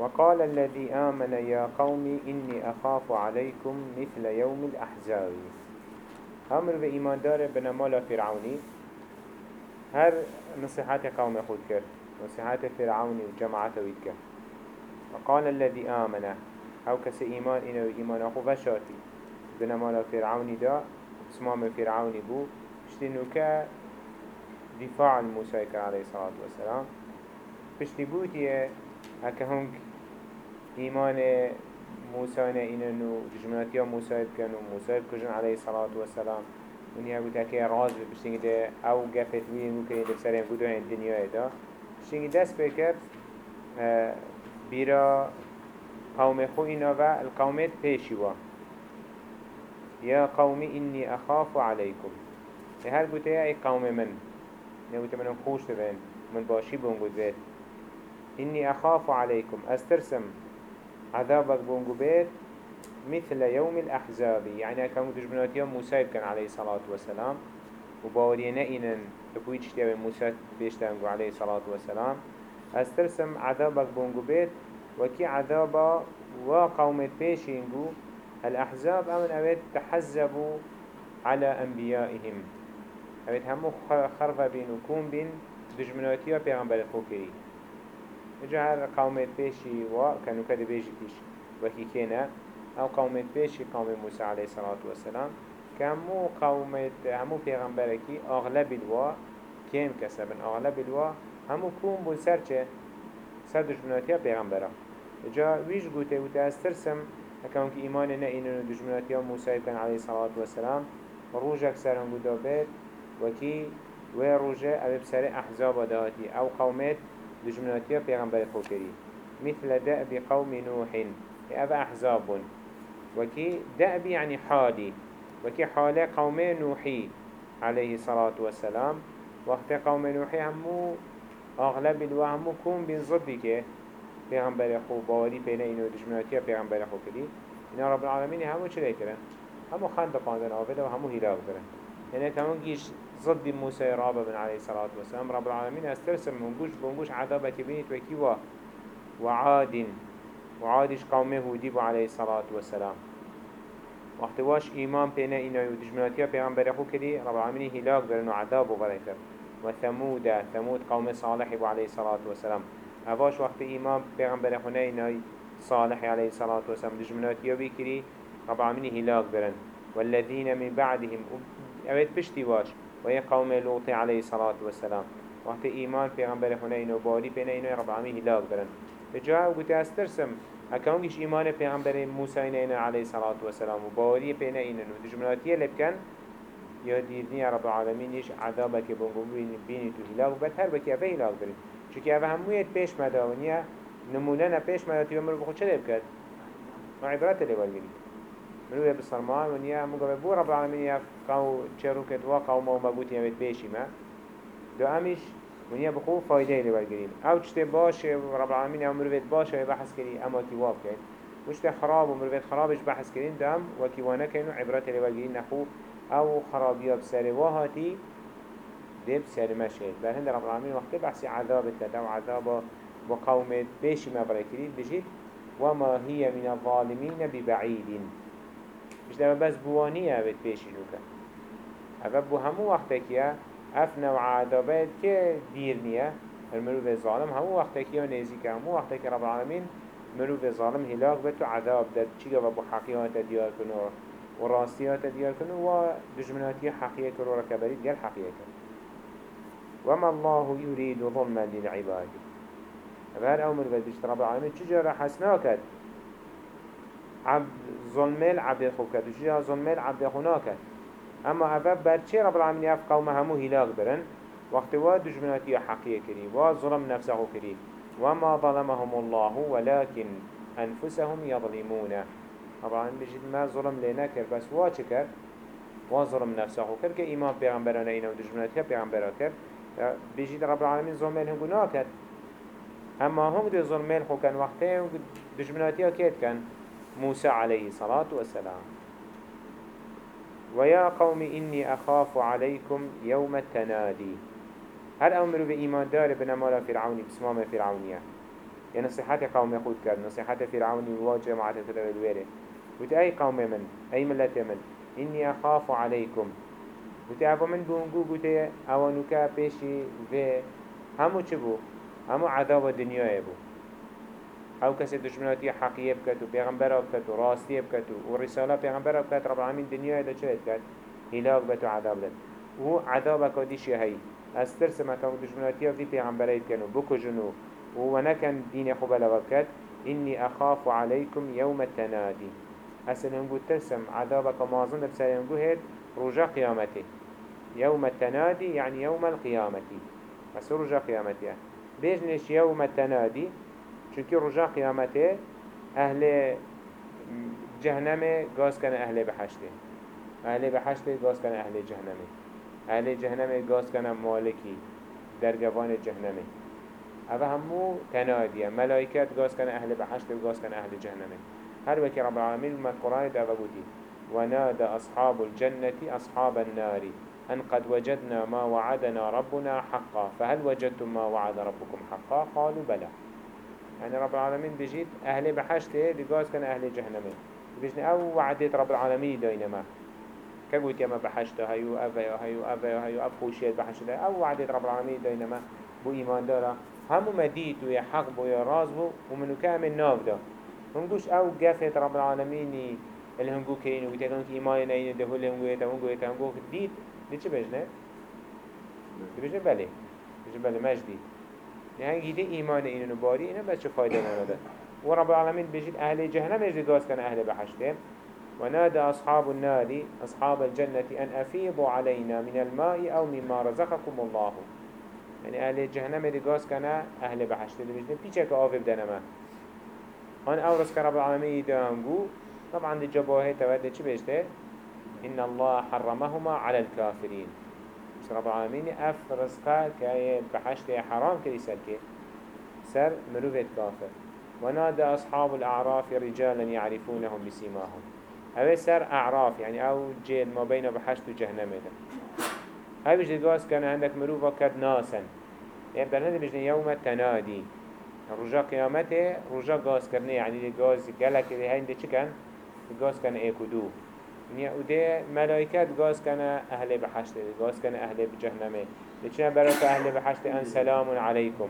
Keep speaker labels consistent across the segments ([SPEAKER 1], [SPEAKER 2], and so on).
[SPEAKER 1] وقال الذي آمن يا قوم إني أخاف عليكم مثل يوم الأحزاب. أمر بإيمان دار بنمال فرعوني هر نصيحات قوم خود كر نصيحات فرعوني وجماعته ويتكر وقال الذي آمن. أو كس إيمان إنه إيمان أخو فشاتي بنمال فرعوني دا. اسمام فرعوني بو. اشتنو كا دفاع الموسى عليه الصلاة والسلام. پشتی بودیه. ایمان موسى إنه دجمناتيا موسى كانوا موسى كجن عليه الصلاة والسلام ونیا بود که راز بشتینگی ده أو گفت وی ممکن ده سرین بودو این دنیا دا. بشتینگی دست بکرد بیرا قوم خو اینا و القومت پیشی و یا قومی اینی اخاف علیکم. هر گوته ای قوم من. نگوته من خوش بین من باشی بونگو بید اینی اخاف علیکم. استرسم عذابك بونگو بید مثل يوم الأحزاب. يعني كانوا تجبناتيا موسى كان عليه الصلاة والسلام وباورينا إنن بقوي تشتيا موسى بيشتانقو عليه الصلاة والسلام. أسترسم عذابك بونقو بيت وكي عذابا وقومة بيشينقو الأحزاب أمن أبيت تحزبوا على أنبيائهم. أبيت همو خرفة بين وكون بين دجمناتيا بيغنبال الخوكري جهر قومة بيشي وكانوا كده بيجي تيش وكي كينا أو قومت پیشی قوم موسى عليه الصلاة والسلام كمو قومت همو پیغمبرکی اغلب الوا كيم كسبن اغلب الوا همو كون بون سر چه؟ سر دجمناتيا پیغمبرا جا ويش استرسم هكذا كي إيمان نه إنه دجمناتيا موسى كان عليه الصلاة والسلام روجك قوته بيت وكي وروجه أبي بسر أحزاب دهاتي أو قومت دجمناتيا پیغمبر خوكري. مثل دأب قوم نوح أبا أحزاب. وكي دأب يعني حالي وكي حالة قوم نوحي عليه الصلاة والسلام. وقت قوم نوحي همو أغلب الوهم كون بين ضدك پیغمبر خو باوری پینا اینو دشمناتی پیغمبر خو کردی رب العالمین همو چلی کرن همو خند قاندن آفده و همو هلاك برن. يعني كمان جيش ضد موسى رابا بن عليه الصلاة والسلام. رب العالمين استرسم منقوش بنقوش عذابك بينت وكيوا وعاد وعادش قومه هودي عليه الصلاة والسلام. وقت واش إيمان بينا إنا يودجمناتيا بيغمبر أخو كدي رب العالمين هلاك برن وعذاب وغريكر وثمود ثمود قوم صالح عليه الصلاة والسلام. أواش وقت إيمان بيغمبر أخونا إنا صالح عليه الصلاة والسلام. دجمناتيا بيكري رب العالمين هلاك برن والذين من بعدهم أبد بشتي واش؟ وهي قوم لوط عليه الصلاة والسلام. وقت إيمان بيغمبر أخونا إنا باري بينا إنا رب العالمين هلاك برن بجاء وقت أسترسم هكاونجيش إيمان پیغمبر موسى إنه عليه الصلاة والسلام وباوري بينا إنه ودجمناتيه لبكن يا ديرني رب العالمين إيش عذابك بونغو بيني تو هلاك بس هر بكي أفه هلاك بري چونك أفه همويت پیش مداونية نموننا پیش مداونية ومرو بخود چه لبكت؟ ما عبرات اللي والجري منو بسرمان ونيا مقابل بو رب العالمين يا قو چروكت وقو ما مبوتي يمت بيشي ما دو امش ونیا بخو فایده لی أو چته باشه رب العالمین أو مروید باشه بحث کری اما واب کن. وشته خراب و خرابش بحث کرین دام و کی وانه کنو عبرت لی نخو أو خرابی بسر واهاتی دب سر مشهد بل هند رب العالمین وقتی بحثی عذابت کد عذاب وقومت بيشي ما بركرين بجد وما هي من الظالمين ببعيد ده بس بوانية بيت بيشي لوكا أبا بو همو وقتك يا اف نوع عذابات که دیر نیه. المروف ظالم همو وقتی که نیزی که همو وقتی که رب العالمین مروف ظالم هلاك بتو عذاب داد چیگه و بو حقیقات دیار کنو و راستیات دیار کنو و دجمناتی حقیقه کرو رکبرید گل حقیقه وما الله يريد ظلما للعباد. هذا أمر بديش رب العالمين چجرا حسناكت عبد ظلمل عبد خوكت وچجرا ظلمل عبد خناكت اما اوه برچه رب العالمين اف قوم همو هلاك برن؟ وقت وا دجمناتي حقية كري وظلم نفسه كري وما ظلمهم الله ولكن أنفسهم يظلمون طبعا بجد ما ظلم لنا كر بس وا چكر وظلم نفسه كر كإيمان پیغمبرانه اينا ودجمناتي پیغمبرا كر بجد رب العالمين ظلمين هم گناه كر اما هم دي ظلمين خو كان وقته دجمناتي كيت كان موسى عليه الصلاة والسلام. ويا قوم إني أخاف عليكم يوم التنادي. هل أمروا بإيمان دار بنمال فرعوني بسمام فرعونية يعني نصيحات قوم يخود كرد نصيحات فرعون وواجه معات كده الويري وتي أي قوم من؟ أي ملة من؟ إني أخاف عليكم. وتي أبو من بونجو قوتي أوانوكا بيشي في همو چبو؟ همو عذاب الدنيا يبو أو کسی دشمناتی حقیه بکد و پیغمبر بکد و راستی بکد و رساله پیغمبر بکد رب العالمین دنیا دا چه بکد هلاك بتو عذاب لد و عذاب کدیش هی؟ از ترس مکان دشمناتی ها في پیغمبرید کنو بکو جنو و نکن دین خوب أخاف عليكم يوم التنادي أسل هنقو ترسم. عذابك مازن بسر هيد رجا قيامته يوم التنادي يعني يوم القيامة بس رجا قيامته بيجنش يوم التنادي چونكي رجا قيامته أهل جهنم قاس كان أهل بحشته أهل بحشته قاس كان أهل جهنم. أهل جهنم قاس كان مالكي درقوان جهنم. هذا همو تنادية ملائكات قاس كان أهل بحشته وقاس كان أهل جهنم. هل وكي رب العالمين ما القرآن دابا ونادى أصحاب الجنة أصحاب النار. أن قد وجدنا ما وعدنا ربنا حقا. فهل وجدتم ما وعد ربكم حقا؟ قالوا بلى. يعني رب العالمين بجيت أهل بحشته لقاس كان أهل جهنم بجن أو وعدت رب العالمين دينما كقلت يما بحشته هيو أفا هيو أفا هيو أف خوشيت بحشته أو وعدت رب العالمين دينما بو إيمان دارا. همو مديت ويا حق بو يا راز بو. ومنو كامل ناف دا. هنقوش أو قفت رب العالمين اللي هنقو كين ويتقن إيمان نين ده اللي هنقو يتا هنقو يتا هنقو ديت دي چه بجنه؟ بجنه بله بجنه بله مجدي. يعني جيده إيمان إنه باري إنه بس شو فايدة نادا ورب العالمين بيجيد أهل جهنم يجد قاس كان أهل بحشتين ونادى أصحاب النار أصحاب الجنة أن أفيضوا علينا من الماء أو مما رزقكم الله. يعني أهل جهنم يجد قاس كان أهل بحشتين بيجيد بيجيك آفي بدنما أن أورس كرب العالمين يدانقو طبعا دي جبوهي تودي چه بيجته إن الله حرمهما على الكافرين رب العالمين اف رزقه كاي بحشت حرام كري سلكي سر مروفت كافر ونادى أصحاب الأعراف رجالا يعرفونهم بسيماهم هذا سر أعراف يعني أو جيل ما بين بحشت وجهنم هاي بيجي قاس كان عندك مروفة كد ناسا يعني برهند بيجي يوم التنادي رجا قيامته رجا قاس كرني يعني قاس قالك هاي ده كان قاس كان ايكودو نیا وده ملائکت گاز کنه أهل بحشت گاز کنه أهل بجهنمه لچنا برات أهل بحشت ان سلام علیکم.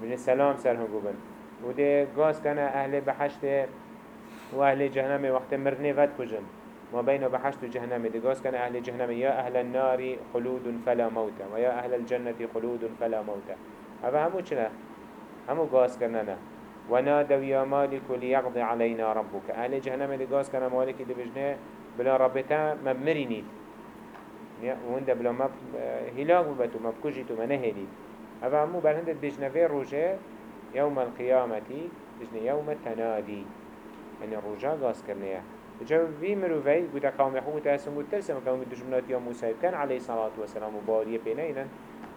[SPEAKER 1] من سلام سر هم گوبن. وده گاز کنه أهل بحشت و أهل جهنم وقت مرنه ود کجن؟ ما بين بحشت جهنم گاز کنه أهل جهنم یا أهل النار خلود فلا موت. یا أهل الجنة خلود فلا موت. هذا همو چنه همو گاز کنه نه. ونادوا يا مالك ليقضي علينا ربك أهل جهنم اللي قاس كان مالك اللي بجنه بلا ربطا مبمرينيد وهنده بلا مب هلاك ببتو مبكوشيتو منهليد هذا مو برهند بجنة روجه يوم القيامة بجنة يوم التنادي. يعني روجه قاس كرنيه جا في مروفي قد قوم يحوم تأسم قد ترسم قوم الدجمنات يوم موسى كان عليه الصلاة والسلام وبارية بينينا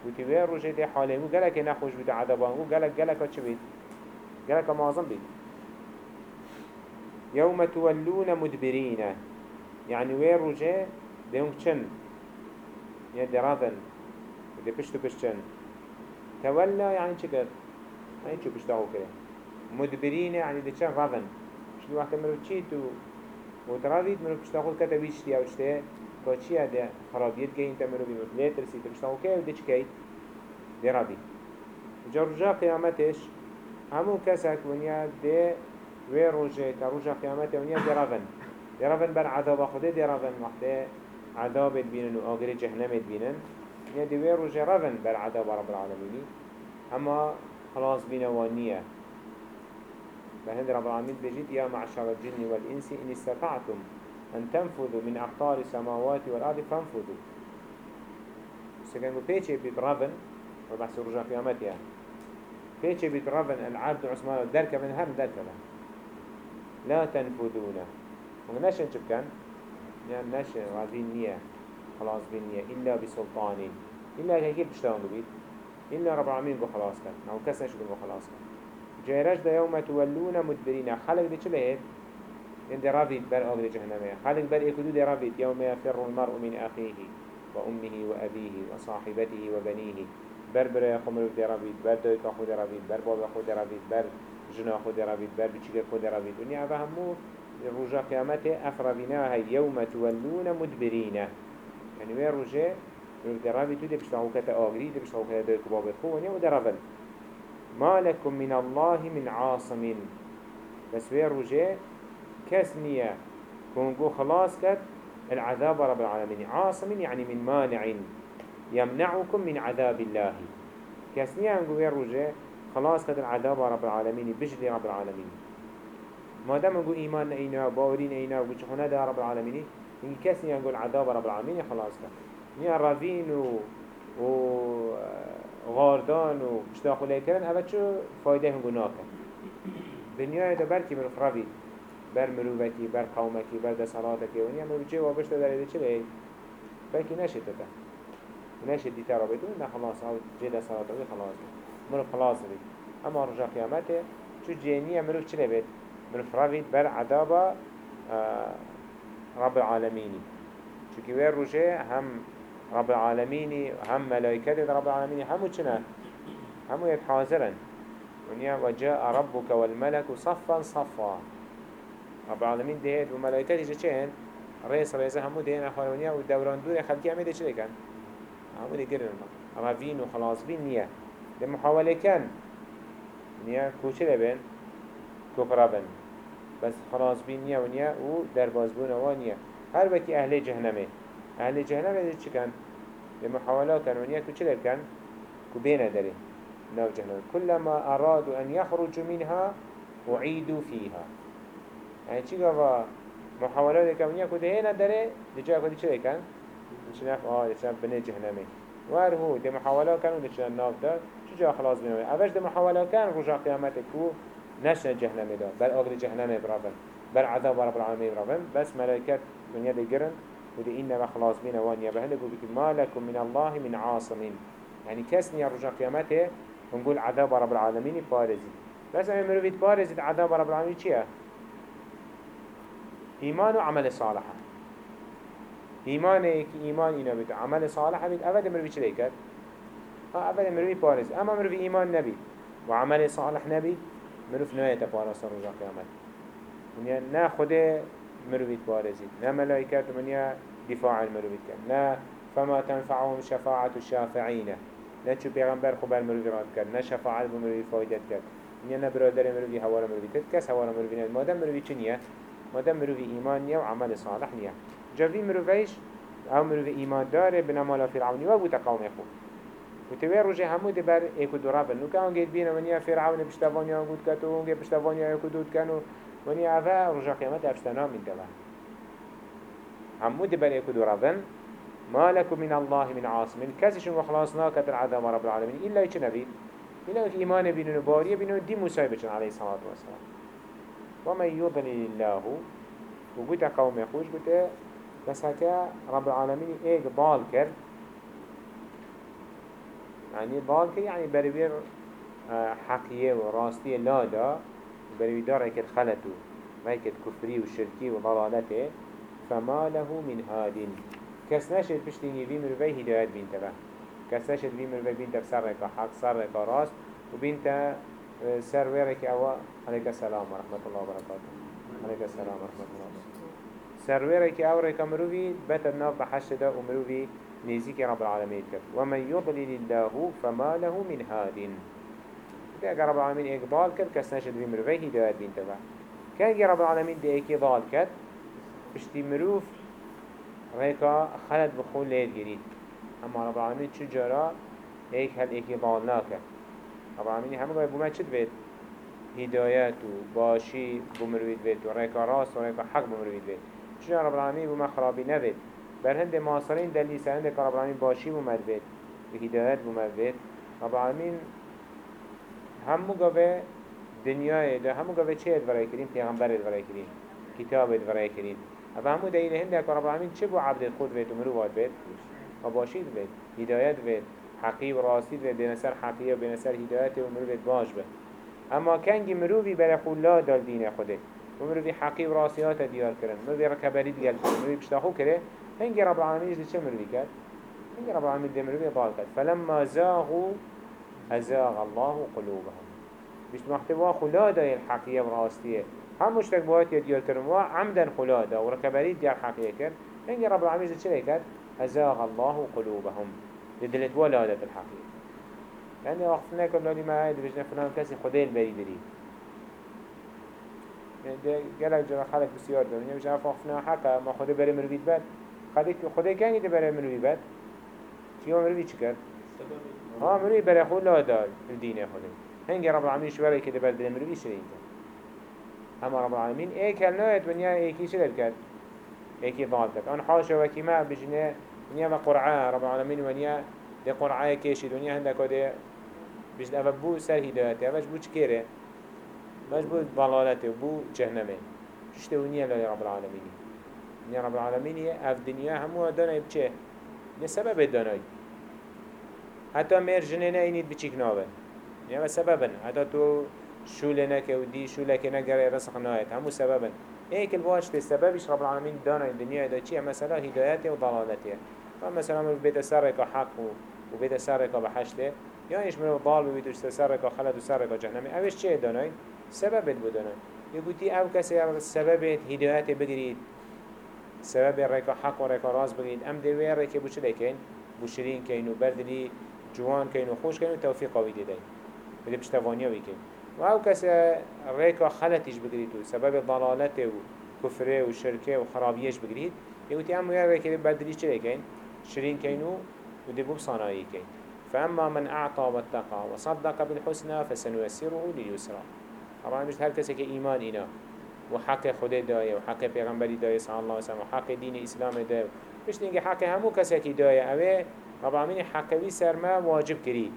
[SPEAKER 1] قد في روجه دي حاله قالك نخوش بدا عذابان قالك قالك وچه بيت قالك معظم بيت يوم تولون مدبرين يعني وين رجاء دهونك چن يعني درافن دي پشتو پشتن تولى يعني چكر يعني چو پشتاهو كده؟ مدبرين يعني دي چن رافن شنو وقت مرو چيتو وترافيد مرو پشتاهو كده ويشتي أو چته که چیه ده خرابیت که این تمرو بی مفلیت رسید پشتاهو که و ده چکید ده رابی جا رجا قیامتش همون کسک ونیا ده وی روژه تا يرافن بر عذاب خده دي رافن وقته عذاب بينن و آگر جهنم بينن يعني دوير رجع رافن بر عذاب رب العالمين اما خلاص بينا وانية فهند رب العالمين بجد يا معشر الجن والإنس إن استطعتم أن تنفذوا من أقطار السماوات والأرض فانفذوا سكنوا بيتشي بيترافن وبحث رجع قيامتها بيتشي بيترافن العبد عثمان دركة من هم دركة لا تنفذون ونشن چه بكن يعني نشن غازين نية خلاص بين نية. إلا بسلطاني إلا هيك بشتغل بيت؟ إلا رب العالمين بو خلاص كان. أو كس نشد بو خلاص كان. جيرش دا يوم تولون مدبرين. خلق دي چه لهيد إن دي رافيد بر آغر جهنمية خلق بر إكدو دي رافيد يوم يفر المرء من أخيه وأمه وأبيه وصاحبته وبنيه. بر برای خو مروف دی روید بر دایکا خود روید بر بابا خود روید بر جنا خود روید بر بچیک خود روید و همو رجا قیامت افرابینا هی یوم تولون مدبرینه يعني وين رجاء درابي تو دي بشتاقو كتا آغري دي بشتاقو كتا دايكو بابت خو ونيا ودرابل. ما لكم من الله من عاصم. بس وين رجاء كسنية كونغو خلاص كت العذاب رب العالمين. عاصم يعني من مانع. يمنعكم من عذاب الله. كسنية انقو وين رجاء خلاص كت العذاب رب العالمين بجلي رب العالمين. ما دام نقول إيمان إينا باورين إينا وجحنا ده رب العالمين إن كسني يقول عذاب رب العالمين خلاص كت نيا رافين و و غاردان و مشتاق لي كرن أبد شو فايدة هم ناكن دنيا ده بركي من فرافي بر مروبكي بر قومكي بر دسالاتك ونيا مروجي وابشت ده چلي بلكي نشت ده نشت دي ترى بدون نه خلاص أو جدا صلاتك خلاص. مرو خلاص بي أما رجع قيامته شو جينية مرو چلي بيت من فرافي بر عذاب آه رب العالمين. شو كي رجع هم رب العالمين هم ملائكة رب العالمين همو چنا؟ همو يتحاضرن ونيا وجاء ربك والملك صفا صفا. رب العالمين دهيت وملائكة جا چهن رئيس رئيس همو دهين أخوانيا ودوران دور خلقي همي ده چلي كان همو ده قرن اما فين وخلاص فين نيا ده محاولة كان نيا كوچه بين كفر بن. بس خلاص بين نيا ونيا ودرباز بون وانيا هر وكي أهل جهنمه أهل جهنم هذا چه كان لمحاولة كان ونيا كو چلر كان كو بينا داري ناو جهنم كلما أرادوا أن يخرجوا منها أعيدوا فيها يعني چي قوا محاولة كان ونيا كو دهينا داري دي جا كو دي چلر كان شناف آه دي شناف بني جهنمي وارهو دي محاولة كان ودي شناف ناف دار جا خلاص بينوي أفش دي محاولة كان رجع قيامتك كو نشنا جهنمي دار بل أغري جهنمي برابن بل عذاب رب العالمين برابن بس ملائكة من يد قرن. ودي إنما خلاص بينا وانيا قول بك ما لكم من الله من عاصم يعني كسني رجع قيامته ونقول عذاب رب العالمين بارزي بس أمي مروفيت بارزي عذاب رب العالمين چيه؟ إيمان وعمل صالح. إيمان إيمان إينا بيت عمل صالح بيت. أبدا مروفي چه ليكت؟ أبدا مروفي بارز. أما مروفي إيمان نبي. وعمل صالح نبي. مروف نهاية بارز رجع قيامته ونيا نا خده مروفيت بارزي نا ملائكات منيا دفاع المروفيت كان نا فما تنفعهم شفاعة الشافعين نا چو پیغمبر خبر مروفي راد كان نا شفاعة بمروفي فايدت كان نيا نا برادر مروفي هوار مروفي كس هوار مروفي ناد مادم مروفي چنيا مادم مروفي إيمان نيا وعمل صالح نيا جاوي مروفيش أو مروفي إيمان داره بنمالا فرعوني وابو تقوم يخو وتوي رجع همو دبر ايكو درابن نو كان جيت بينا منيا فرعون بشتوانيا قد كتو ونجي بشتوانيا ايكو دود كانوا وني عفا رجع قيامت أفستنا من دبا. عمود بل يكدو ربن ما لكم من الله من عاصم. كسي شنو خلاصنا كتر عذاب رب العالمين إلا يش نبي إلا في إيمان بينو نباريه بينو دي مسايبة عليه الصلاة والسلام. ومن يضلل الله وقلت قوم يخوش قلت بس هكا رب العالمين ايق ضال كر يعني كر يعني بربير حقية وراستية لا دا بروي دار هيك خلته هيك كفري وشركي وضلالته فما له من هاد. كس نشد بشتيني في مروي هدايات بين تبع كس نشد في مروي بين تبع سرك حق سرك راس وبين سر ويرك أوا. عليك السلام ورحمة الله وبركاته عليك السلام ورحمة الله وبركاته سر ويرك أو رك مروي بتر ناف بحشدة ومروي نزيك رب العالمين كف ومن يضلل الله فما له من هاد. ده رب العالمين إقبال كد كس نشد في مروفي هدايات بين تبع. كان رب العالمين ده إيكي ضال كد بشتي مروف ريكا خلد بخول ليد جريد أما رب العالمين شو جرى؟ إيك هل إيكي ضال ناكد رب العالمين همه قوي بما چد بيت؟ هدايات وباشي بمرويد بيت وريكا راس وريكا حق بمرويد بيت. شو رب العالمين؟ بما خرابي نبيت. بر هند معاصره این دلیل سر هند باشی و مروید و هدایت بو مروید با عالمین همو گوه دنیای ده همو گوه چه ادوره کریم پیغمبر ادوره کریم کتاب ادوره کریم و همو دلیل هند رب چه بو عبد خود بید و مرواد بید و باشید بید هدایت بید حقی و راستی بید بینسر حقی و بینسر هدایت و مروید باش بید اما کنگی مروی برای خولا دال دین خوده. مروی حقی و راستیات دیار کرن. مروی رکبرید گل کرن. مروی پشتاخو کرن هنگی رب العالمین چه مروی کرد؟ هنگی رب العالمین دی مروی ضال کرد فلما زاغوا أزاغ الله قلوبهم. بيش محتوا خلادا الحقيقة براستية هم مشتك بوات يدير كرموا عمدا خلادا وركبريت ديال حقيقة كر هنگي رب العالمين چه كر أزاغ الله قلوبهم. لدلت ولادة الحقيقة يعني وقتنا كنا ما هاي بجنا فلان كسي خدي البري دري قالك جرى خلق بسيار دنيا مش عارف وقتنا حقا ما خده بري مرويد بد خده خده كان يده بري مرويد بد شو مرويد چكر ها مرويد بري خود لا دار الدين خده هنگی رب العالمین شوره که دبر دل مروی کرد اما رب العالمین ایک هل نایت ونیا ایکی شرد کرد؟ ایکی ضال کرد. آن حاشا وکی ما بجنه ونیا و قرعه. رب العالمین ونیا ده قرعه کشید ونیا هنده کده بجد اوه بو سر هدایتی اوش بو چکره مش بو ضلالته بو جهنمه. شته ونیا لای رب العالمین ونیا رب العالمین اف دنیا همو دانای بچه. نه سبب دانای حتی میر جنه نه اینید بچیک ناوه يعني سببا حتى تو شولة نكه ودي شولة كنجر رزق نايت همو سببا هيك الواش السببش رب العالمين دانا الدنيا دا چيه مثلا هدايته وضلالته فمثلا من بيت سرق حق وبيت سرق بحشته يعني إيش من ضال وبيت سرق خلد وسرق جهنم. أوش چيه داناي سبب بدانا يقولي أو كسي سبب هدايته بقريد سبب ريكا حق وريكا راز بقريد أم دوير ريكا بوش لكين بوشرين كينو بردلي جوان كينو خوش كينو توفيق قوي دي بده بشتوانيا ويكي و أو کس ریکا خلطیش بگرید و سبب ضلالت و کفره و شرکه و خرابیش بگرید يقولي أمو يا ريكي بدري شريكين شرين كينو ودبوب صناعي كين فأما من أعطى واتقى وصدق بالحسنى فسنيسره لليسرى. طبعا مش كسي إيمان إنا وحق خده داية وحق پیغمبري داية صلى الله عليه وسلم وحق دين إسلام داية مش نيجي حق همو كسي داية أوه؟ رب العالمين حقوي سرما واجب كريد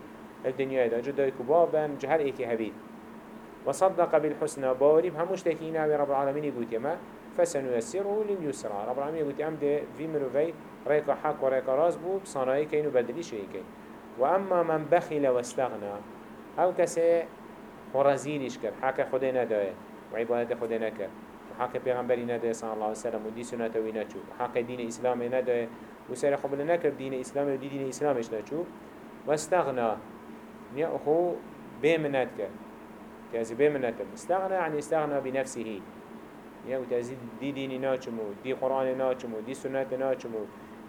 [SPEAKER 1] الدنيا دا جدا كبابا جهر ايكي هبيد وصدق بالحسنى باري بهموش تكينا رب العالمين يقول يما فسنيسره لليسرى رب العالمين يقول يم ده في مروفي ريكا حق وريكا راس بو بصناعي كين وبدلي شيء كين وأما من بخل واستغنى أو كسي ورزيلش كر حق خدنا دايه وعبادة كر وحق پیغمبری نده صلی الله علیه وسلم و دی سنت وی نچو. حق دین اسلام نده. و سر خبل نکر دین اسلام و دی دین اسلامش نچو. واستغنى نيا أخو بيمنات كان تازي بيمنات استغنى يعني استغنى بنفسه نيا وتازي دي ديني ناچمو دي قرآن ناچمو دي سنة ناچمو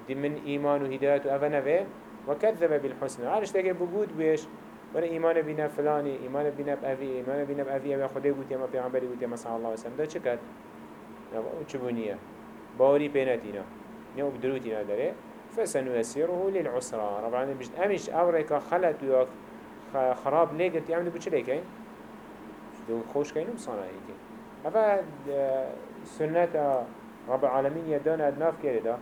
[SPEAKER 1] دي من إيمان وهداية وأفنى به وكذب بالحسنى عارش تاكي بقود بيش ولا إيمان بنا فلاني إيمان بنا بأفي إيمان بنا بأفي أبي خده قلت يما پیغمبری قلت يما صلى الله عليه وسلم ده چكت چبونية باوري بيناتينا نيا وبدروتينا داره. فسنيسره للعسرى رب العالمين بجد أمش أوريكا خلت وياك خراب ليقت يعملوا بچه ليكين دو خوش كينو بصانعي كين هذا سنة رب العالمين يدانا ناف كيردا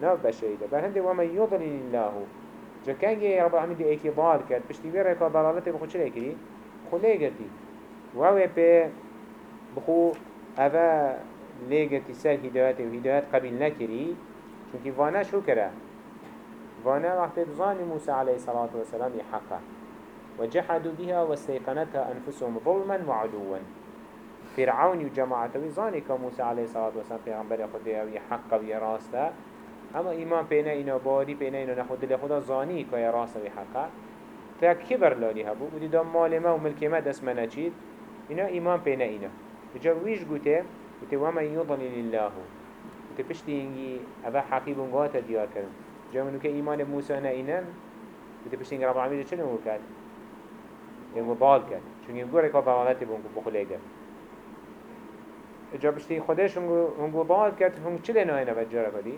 [SPEAKER 1] ناف بشري دا بهند وما يضلل الله. جا كان جي رب العالمين دي ايكي ضال كات بشتي بير ايكا ضلالته بخو چه ليكري خو ليقتي وهو بي بخو هذا ليقتي سر هدايته وهدايات قبل نكري چونكي وأنا شو كره وأنا وقت ظاني موسى عليه الصلاة والسلام يحقه وجحدوا بها واستيقنتها أنفسهم ظلما وعدوا فرعون وجماعته ظانك موسى عليه الصلاة والسلام پیغمبر خده وی حق وی راسته اما ایمان پینا اینا باری پینا اینا نخود دل خدا ظانی که راسته وی حقه تا کبر لالی هبو؟ و دیدام مال ما و ملک ما دست من چید اینا ایمان پینا اینا. بجا ویش گوته؟ گوته وما یضلل الله گوته پشتی اینگی اوه حقیب اونگاه دیار کرن جا منو که ایمان موسى نه اینن گوته پشتی اینگی رب العالمین چه نمو کرد؟ ينگو ضال كان چون ينگو ريكا ضلالتي بونگو بخليه كان اجا بشتي خودش هنگو ضال كان هنگو چلي ناينا بجارة كدي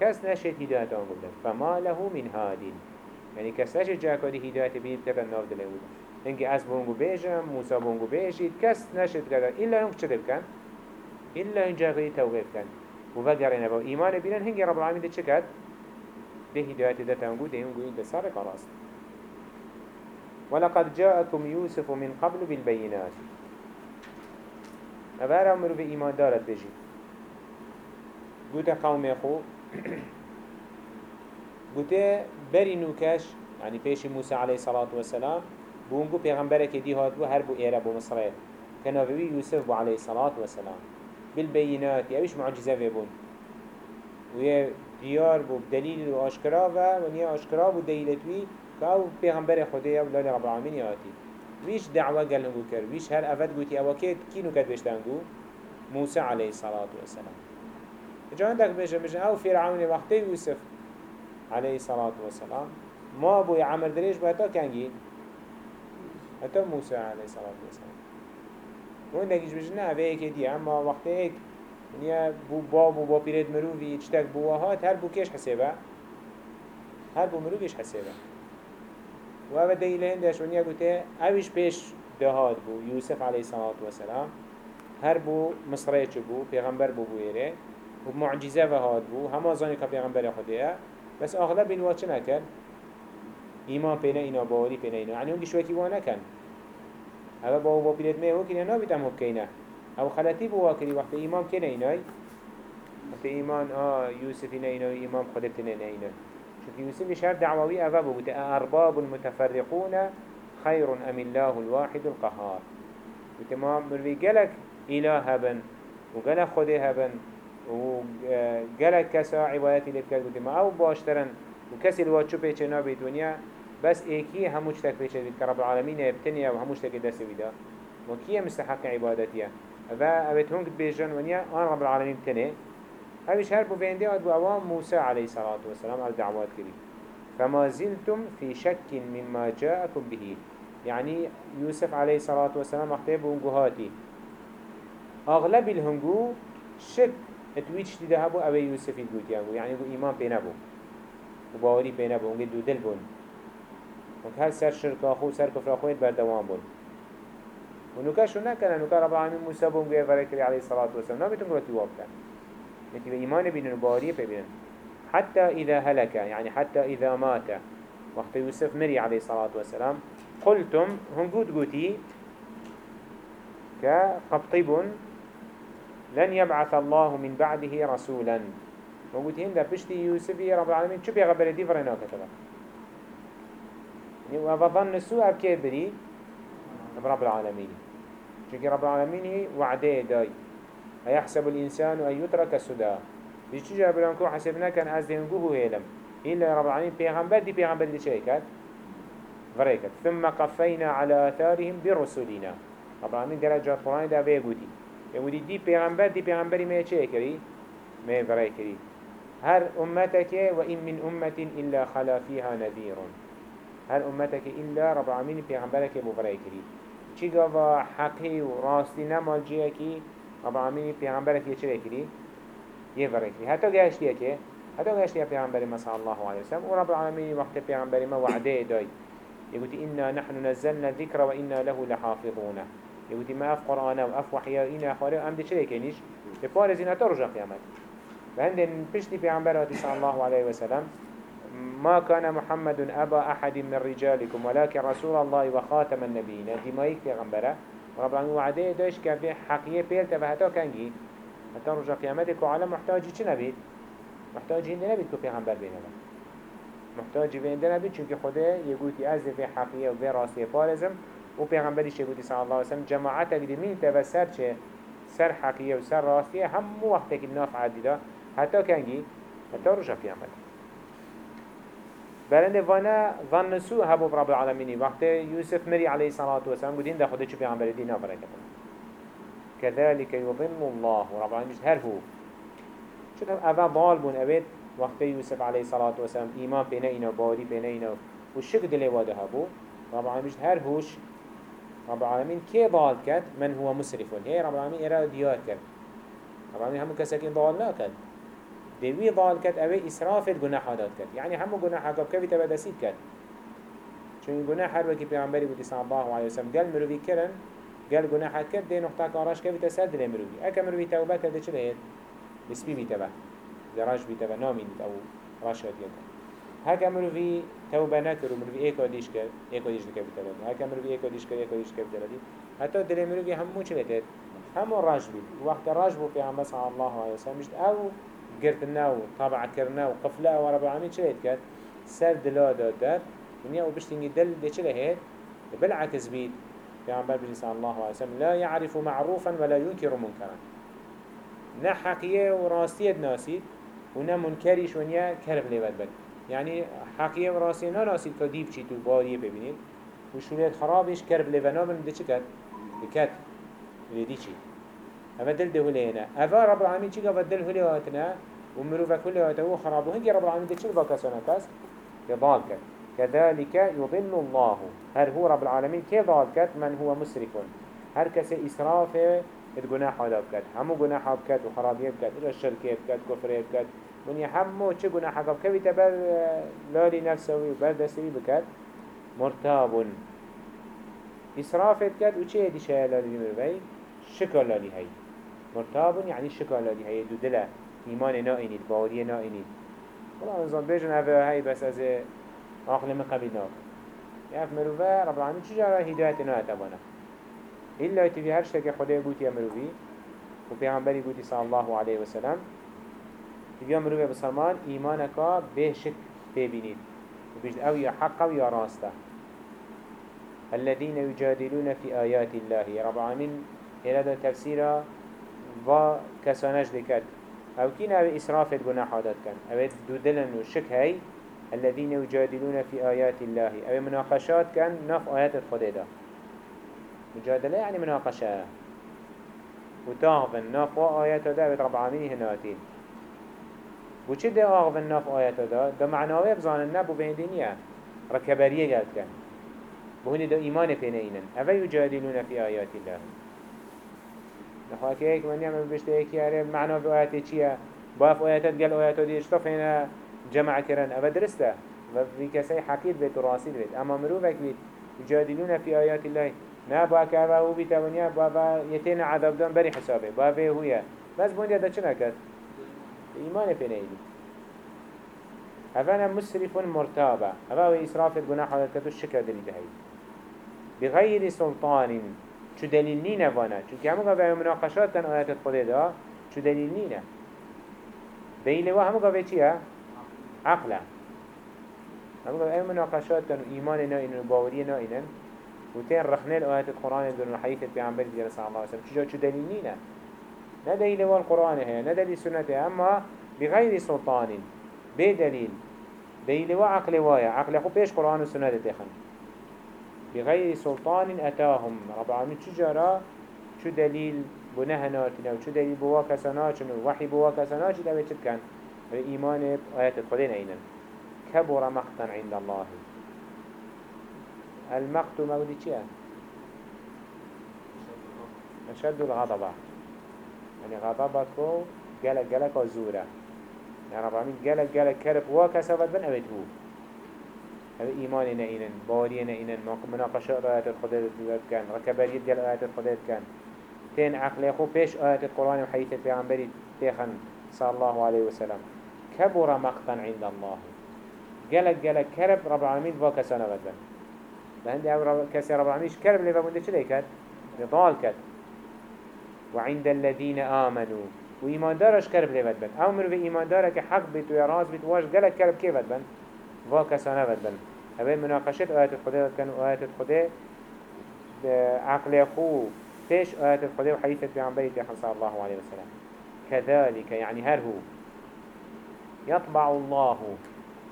[SPEAKER 1] كس نشت هداية هنگو بدن فما له من هادين يعني كس نشت جا كدي هداية بيد كتن ناف دل اول هنگي از بونگو بيجم موسى بونگو بيجيد كس نشت كده إلا هنگو چلي كان إلا هنجا كدي توقف كان وفقرنا بو إيمان بينن هنگي رب العالمين ده چكت ده هداية ده تنگو ده هنگو إنت سارق راست ولقد جاءكم يوسف من قبل بالبينات أبارا أمر في إيمان دارت بجي قلت قوم يخو قلت بري نوكاش يعني بيش موسى عليه الصلاة والسلام بونگو پیغمبره که دی هات بو هر بو بو مصره. کناوی یوسف بو عليه الصلاة والسلام بالبينات يوش معجزة بون. ويا ديار بو بدليل واشكرا ونيا اشكرا بو دليلتوي كاو پیغمبر خدای ولا رب العالمين ياتي ويش دعوة قال هنگو كر ويش هر افد قوتي اوا كيت كينو كد بشتنگو موسى عليه الصلاة والسلام جا عندك بيجا بيجا أو فرعون وقت يوسف عليه الصلاة والسلام. ما بو يعمر دريش بهتا كنجي هتا موسى عليه الصلاة والسلام. وين دقيش بيجنا ايكي دي اما وقت ايك ونیا بو باب و با پیرد مروفی چتک بوهات هر بو کش حسابه؟ هر بو مروفیش حسابه؟ و أو دیل هندش ونیا گوته اویش دهاد بو یوسف علیه صلاة و سلام هر بو مصره چه بو پیغمبر بو بویره و معجزه و هاد بو. همه زانی که پیغمبر خوده بس آغلب این چه نکن؟ ایمان پینا اینا باوری پینا اینا. یعنی اونگی شوکی وانه کن أو با با پیرد میه وکی نه بیتم هب کینه أو خلطی بوا کری وقت ایمان کنه اینای؟ وقت ایمان آه یوسف اینه اینای ایمان خودت نه اینای. چون یوسف شهر دعوی اوه بود ارباب المتفرقون خير ام الله الواحد القهار. وقت ما مروی گلک اله هبن وگلک خوده هبن. وگلک کسا عبادتی لید ما أو باشترن وكسي الواد شو بيتش نابي دنيا بس ايكي هموش تك بيتش كرب العالمين ابتنيا وهموش تك دست بيدا وكيه مستحق عبادتيا. و اوت هنگ بیجن ونیا آن رب العالمین تنه. همیش هر بو بینده آد بو أوام موسى عليه الصلاة والسلام على دعوات كريم. فما زلتم في شك مما جاءكم به. يعني يوسف عليه الصلاة والسلام اختيب هنگوهاتي أغلب الهنگو شك اتويتش دي دهبو أو يوسف الگوتي يعني بو ايمان بينبو وباوري بينبو هنگو دو دل بون هر سر شرك اخو سر كفر اخوين بردوان بون ونوكاشو نكنا نوكا رب العالمين موسى بوم بيه فريكري عليه الصلاة والسلام نابتن قلت يواب كان نتي بإيمان بين البارية ببين حتى إذا هلك يعني حتى إذا مات وقت يوسف مري عليه الصلاة والسلام قلتم هم قد قوتي كقبطب لن يبعث الله من بعده رسولا. وقلت هند بشتي يوسف يا رب العالمين. شو بيغبر دي فرنا كتبه يعني وظن السوء بكيف بري رب العالمين. چونك رب العالمين وعده داي. أيحسب الإنسان أن يترك سدى. بيش تجا بلانكو حسبنا كان از دينقوه هيلم. إلا رب العالمين بيغمبر دي بيغمبر دي شيكات فريكت ثم قفينا على آثارهم برسولنا رب العالمين درجة قرآن دا بيقودي. يقولي دي بيغمبر دي بيغمبر ما يشيكري ما فريكري هر أمتك وإن من أمة إلا خلا فيها نذير هر أمتك إلا رب العالمين بيغمبرك بفريكري چی گاوا حقی و راستی نمال جیه کی؟ رب العالمین پیغمبرت یه چه کری؟ یه کری. حتی گشتیه که حتی گشتیه پیغمبر ما صلی الله علیه وسلم. و رب العالمین وقت پیغمبر ما وعده دای يقول إنا نحن نزلنا الذكر وإنا له لحافظون. يقول ما أف قرآن وأف وحيا إنا خارج أم دي كنيش بفارزين أترجع قيامت فهندن بشتي في عمبرات صلى الله عليه وسلم ما كان محمد أبا أحد من رجالكم ولكن رسول الله وخاتم النبيين. دمائك پیغمبره رب العالمين وعده داش كفي حقية بيلتا فهتا كنجي حتى رجع قيامتك وعلى محتاجي چه نبيد؟ محتاجي هنده نبيد كو پیغمبر بينه محتاجي بينده نبيد چونك خده يقولي از في حقية وفي راسية فارزم و پیغمبرش يقولي صلى الله عليه وسلم؟ جماعتك دي مين تبسر چه؟ سر حقية و سر راسية هم وقتك الناف عديده حتى كنجي حتى رجع قيامتك برند وأنا ظن سوء هبو رب العالمين وقت يوسف مري عليه الصلاة والسلام قدين دا خده چو پیغمبر دينا بركة كذلك يظن الله. رب العالمين هر هو. شو اوه ضال بون. اوید وقت يوسف عليه الصلاة بينا إنا باري بينا إنا والشك دلي واده هبو. رب العالمين هر هوش رب العالمين كي ضال كد من هو مسرف؟ هي رب العالمين إرا ديار كد رب العالمين همو كساكين ضال لا كد دوی ضال کد اوه إسراف گناه داد کد یعنی همو حقاب کبی تبا دسید کد چون گناه هر وکی پیغمبری بودی صلی الله علیه وسلم گل مروی کرن گل گناه حد کد دی نقطه کاراش کبی تسد دل مروی. اکا مروی توبه کرده چه لید؟ بسبی بی تبا دراج بی تبا نامین أو راشد یکن هکا مروی توبه نکر و مروی ایکا دیش کرد ایکا دیش دکبی تبا هکا مروی ایکا دیش کرد ایکا دیش کرد حتی دل مروی همو چه لید؟ همو بید وقت راج بو پیغمبر صلی الله علیه وسلم أو گرتنا و طبع کرنا و قفله و رب العالمین چه کرد؟ سر دلا داد داد ونیا و بشتینگی دل ده چه هید بالعكس بيت پیامبر بجی صلی الله علیه وسلم لا يعرف معروفا ولا ينكر منكرا نه حقیه و راستیت ناسید ونا منكريش ونيا كرب لبد بد. يعني حقيقة راسي نراسي كديب چي تو باريه ببينيد وشوليت خرابش كرب لبنا من دي چكت بكت لدي چي اما دل ده هنا افا رب العالمين چي قفت دل هلي هاتنا ومروفا كل هاته خرابه هنجي رب العالمين دي چل باكسانا كاس يضال كت كذلك يضل الله. هل هو رب العالمين كي ضال كت من هو مسرف. هر كسي إسراف الجناح هذا بكت همو جناح بكت وخرابية بكت إلا الشركة بكت كفرية بكت من يحمو چه جناح بكت كوي تبر لالي نفسوي وبر دستوي بكت مرتاب إسراف بكت وچه يدي شيء لالي مروي شكر لالي هاي مرتاب يعني شكر لالي هاي دو دله إيمان نائنيد باوري نائنيد والله نظام بيجن هذا هاي بس از عقل من قبل ناك يعرف مروفا رب العالمين چجارة هداية نوع تبانا إلا يتفي هر شتك خده قوتي مروفي وبيعنبري قوتي صلى الله عليه وسلم تبيا مروفا بسلمان إيمانك به تبينيد وبيجد أو يا حق أو يا راسته الذين يجادلون في آيات الله رب العالمين إلى تفسيرا و كسانش دكت أو كين أو إسراف الجناح عادت كان. أو دودلن وشك هاي. الذين يجادلون في آيات الله. أو مناقشات كان نف آيات الخديدة. مجادلة يعني مناقشة. وتاغفن نف آيات دا رب العالمين هناتين و چه ده آغ و ناف آیتا ده؟ دا معناوه بزانن نبو به دینیه رکبریه گرد کن بهونه ده ایمان پینه اینن. اوه یجادلون فی آیات الله. نخواه که ایک من یعمل بشته ایکی هره معناوه آیت چیه؟ باف آیتت گل آیاتو دیش اشتفینه جمع کرن اوه درسته. و في كسي حقير و راسید اما مروفك بيت يجادلون فی آيات الله. نه با که او بیت و با یتین عذاب دان بری حسابه. با به هویه. بس بوندی چه نکرد؟ إيمان في نيدي أفانا مسرف مرتابة. أفا إسراف الجناح على الكتو الشكر دليل هاي بغير سلطان. شو دليل نينا فانا؟ شو كامو قبع مناقشات كان آيات الخده دا شو دليل نينا؟ دليل واحد قبع چيها عقله همو قبع مناقشات كان إيمان نائن وباوري نائن. وتين رخنين آيات القرآن دون الحديث بيعنبر دي صلى الله عليه وسلم. شو دليل نينا؟ نا دليل والقرآن هي نا دليل سنة أما بغير سلطان بدليل. دليل وعقل وايا عقل خو بيش قرآن وسنة تخن بغير سلطان أتاهم. رب العالمين چجارا شو دليل بناه ناتنا وشو دليل بوا كساناتنا وحي بوا كساناتنا ده بيشت كان إيمان آيات الخدين أينا كبر مقتا عند الله. المقت مودي چيه أشد الغضبة يعني غضبك جلك جلك وزورة يعني رب العالمين جلك جلك كرب وكسبت بن أبد هو هذا إيمان نئينن باوري نئينن مناقشة آيات الخدای كان ركبريت جل آيات الخدای كان. تين عقل خو بيش آيات القرآن وحيث البيغمبري تيخن صلى الله عليه وسلم كبر مقتا عند الله. جلك جلك كرب رب العالمين فاك سنة بدن. لهندي أو كسي رب العالمين كرب لفا منده چلي كد نضال كد وعند الذين آمنوا. وإيمان دارش كرب لفا بدن أو مرو إيمان دارك حق بيت ويراز بيت واش جلك كرب كيف بدن فاك سنة بدن هبه مناقشت آيات الخدای كان آيات الخدای عقل خو فيش آيات الخدای وحديث بيعنبري تيحن صلى الله عليه وسلم كذلك يعني هر هو. يطبع الله.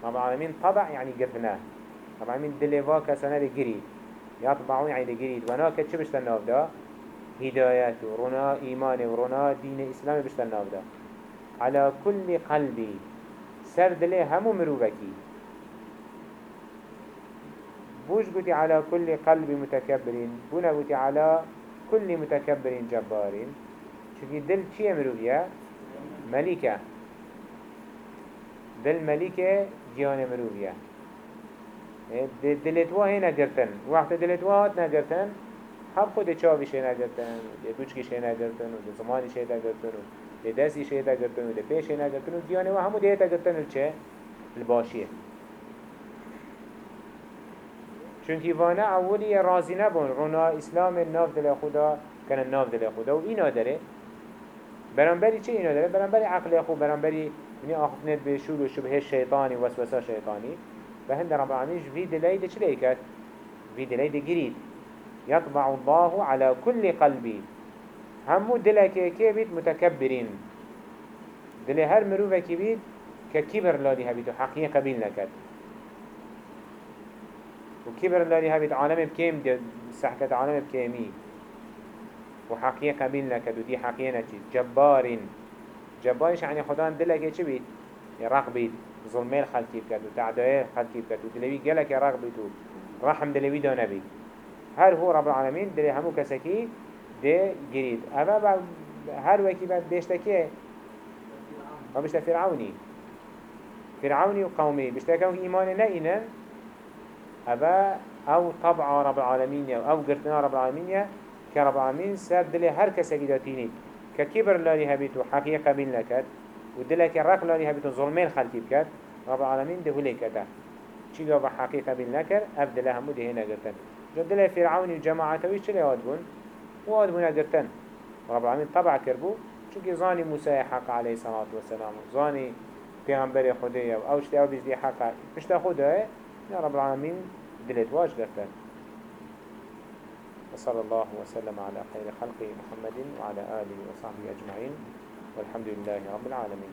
[SPEAKER 1] رب العالمين طبع يعني قرفناه رب العالمين دليفا كسنة لقريد يطبع يعني لقريد وناك چه بشتناف دا هدايات رنا إيمان ورنا دين إسلام بشتناف دا على كل قلبي سر دلي همو مروبكي. بوش قلت على كل قلب متكبرين بونا قلت على كل متكبرين جبارين. چونكي دل چيه مروفيا ملكة دل ملكة جيان مروفيا دلتوا هنا قرتن. وقت دلتوا هات نقرتن. هم خود چاوی شه نگرتن یه دوچکی شه نگرتن و زمانی شه نگرتن و دستی شه نگرتن و پیش نگرتن و دیانه و همو دیتا گرتن چه؟ الباشیه. چونکی وانه اولی رازی نبون. رونا اسلام ناف دل خدا کنن ناف دل خدا. و اینا داره. برانبری چه اینا داره؟ برانبری عقل خو برانبری یعنی آخفنت به شور و شبه شیطانی وسوسه شیطانی. و هند رب العالمین ده چلي كات في دلائي ده جريد يطبع الله على كل قلبي همو دلائي كي بيت متكبرين دل هر مروفة كبير ككبر لادي هبيت وحقية قبيل نكد وكبر لادي هبيت عالم بكيم دي سحكة عالم بكيمي وحقية قبيل نكد ودي نتيد جبار جبارش يعني خدان دلك إيش بيت يرق ظلمي الخلقي بكت وتعداء الخلقي بكت ودلوي قالك يرق ورحم دلوي دانا بيت هر هو رب العالمين دلي همو كسكي دي جريد اما هر وكي بعد بيشتكي ما بيشتكي فرعوني فرعوني وقومي بيشتكي إيمان نئنا أبا أو طبع رب العالمين أو قرتنا رب العالمين كرب العالمين سر دلي هر كسكي داتيني ككبر لاني هبيتو حقيقة بين لكت ودلك الرق لاني هبيتو ظلمين خلقي بكت رب العالمين ده هلي كتا چي قابا حقيقة بين لكر أبدل همو ده هنا قرتن جو دل فرعون وجماعته چلي وادبون وادبون قرتن رب العالمين طبع كربو. چونكي زاني موسى حق عليه الصلاة والسلام. زاني پیغمبر خدای أو اوشت أو بزدی حقا پشت خدای يا رب العالمين دلت واج گرتن وصلى الله وسلم على خير خلقه محمد وعلى آله وصحبه أجمعين والحمد لله رب العالمين